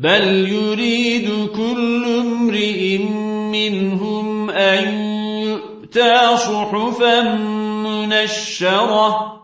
بل يريد كل امرئ منهم أن يؤتى صحفا منشرة